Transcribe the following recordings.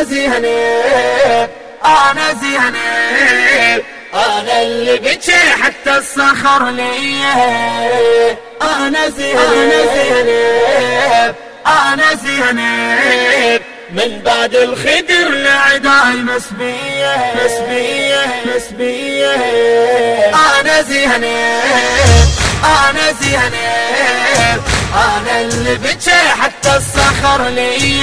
أنا زينب أنا زينب أنا اللي بجي حتى الصخر لي أنا زينب أنا زينب أنا زينب من بعد الخدر لعداي مسبية مسبية مسبية. أنا زينب أنا زينب أنا اللي بجي حتى الصخر لي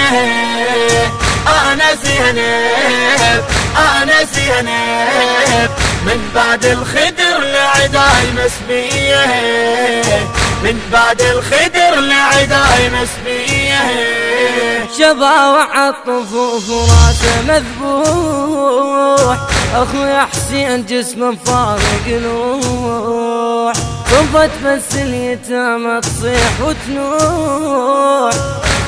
أنا زينب أنا زينب. من بعد الخدر لعداي مسبية. من بعد الخدر لعداي مسبية. شبا وعطف راسه مذبوح. اخويا حسين جسمه فارق الروح صفت بس اليتامى تصيح وتنوح.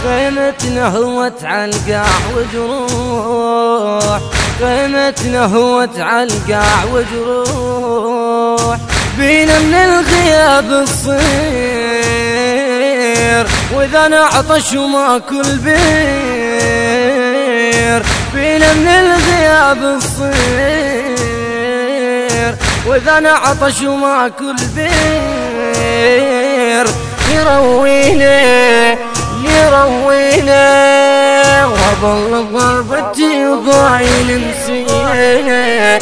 خيمتنا هوت عالقاع وجروح. خيمتنا هوت عالقاع وجروح. بينا من الغياب الصير وإذا نعطش وماكل بير. بينا من الغياب الصير وإذا نعطش وماكل بير. يروينا وظل ضربتي وضايل نسيه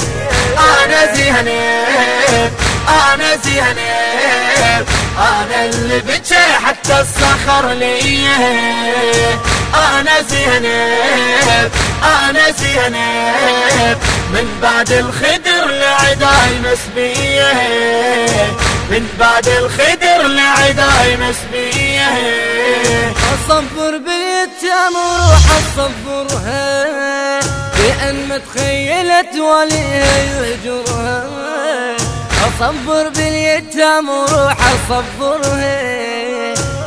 أنا زينب أنا زينب أنا اللي بجي حتى الصخر لي أنا زينب أنا زينب من بعد الخدر لعداي مسبيه من بعد الخدر لعداي مسبيه اصبر باليتام وروح اصبرها بأن ما تخيلت وليها يهجرها أصبر باليتام وروح اصبرها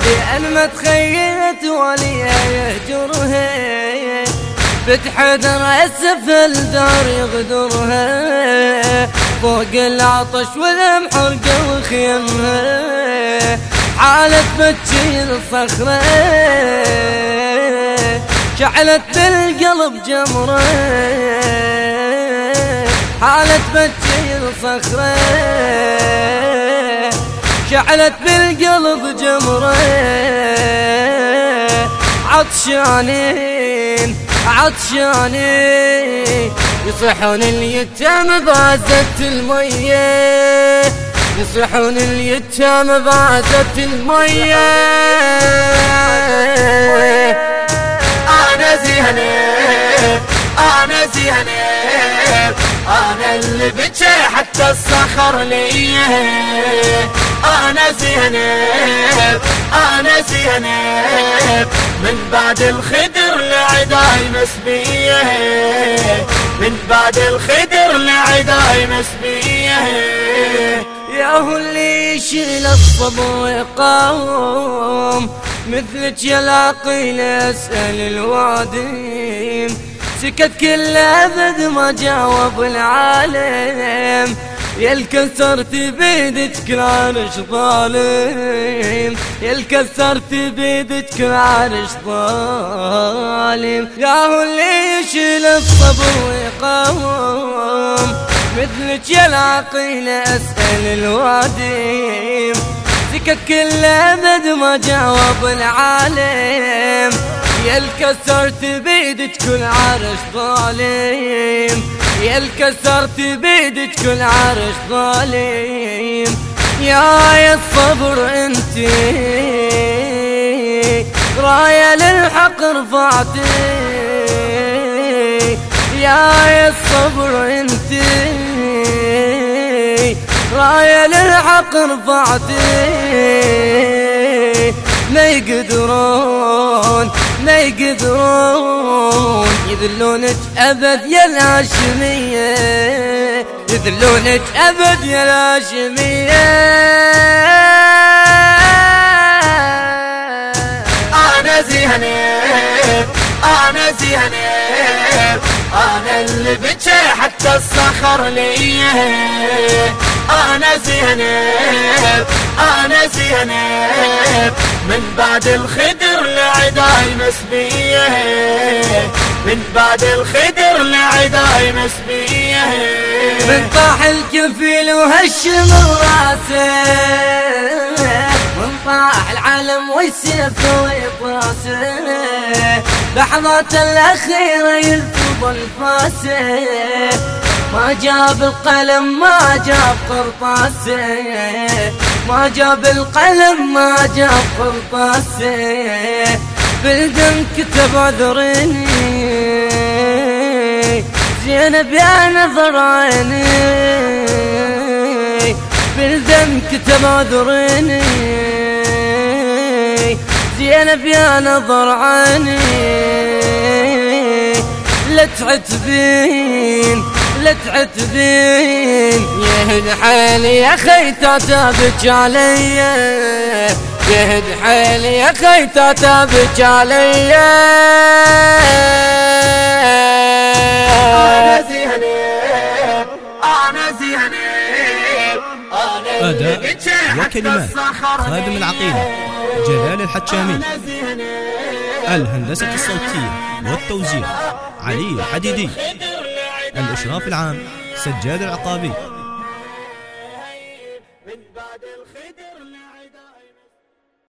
لأن ما تخيلت وليها يهجرها بتحضر اسفل دار يغدرها فوق العطش والمحرقة وخيمها حالت بتشيل الصخرة شعلت بالقلب جمرة حالت بتشيل صخرة. شعلت بالقلب جمرة عطشانين عطشانين يصيحون اليتام بازت المية يصيحون اليتام بازت المية. أنا زينب أنا زينب أنا اللي بجي حتى الصخر لي أنا زينب أنا زينب من بعد الخدر لعداي مسبية. من بعد الخدر لعداي مسبية. يا هو اللي يشيل الصبر يقاوم مثلك يا العقيل اسأل الوادم سكت كل أبد ما جاوب العالم. يا الكسرت بيدك العرش ظالم. يا الكسرت بيدك العرش ظالم. يا هو اللي يشيل الصبر ويقاوم. مثلك يا العقيل اسأل الوادم سكت كل ابد ما جاوب العالم. يا الكسرت بيدك كل عرش ظالم. يا الكسرت بيدك كل عرش ظالم. يا يا الصبر انت. راية للحق رفعتي يا يا الصبر انت. راية للحق رفعتي. ما يقدرون ما يقدرون يذلونك أبد يا الهاشمية. يذلونك أبد يا الهاشمية. أنا زينب أنا زينب أنا اللي بجي حتى الصخر لي أنا زينب أنا زينب. من بعد الخدر لعداي مسبية. من بعد الخدر لعداي مسبية. من طاح الكفيل وهشم راسه من طاح العالم والسيف ويطاسه لحظات الأخيرة يلفظ الفاسة. ما جاب القلم ما جاب قرطاسه ما جاب القلم ما جاب قرطاسه بالدم كتب عذرني زينب يا نظر عيني بالدم كتب عذرني زينب يا نظر عيني لا تعتبين. لا تعتبين يهد حالي يا خي تتابك علي يهد حالي يا خي تتابك علي زينب زينب اللي أداء وكلمات خادم. العقيدة جلال الحتشامي أنا الهندسة الصوتية والتوزيع علي الحديدي. الإشراف العام سجاد العقابي